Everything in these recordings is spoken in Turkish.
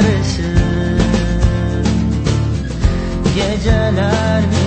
çaresi Geceler bir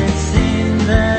it's in the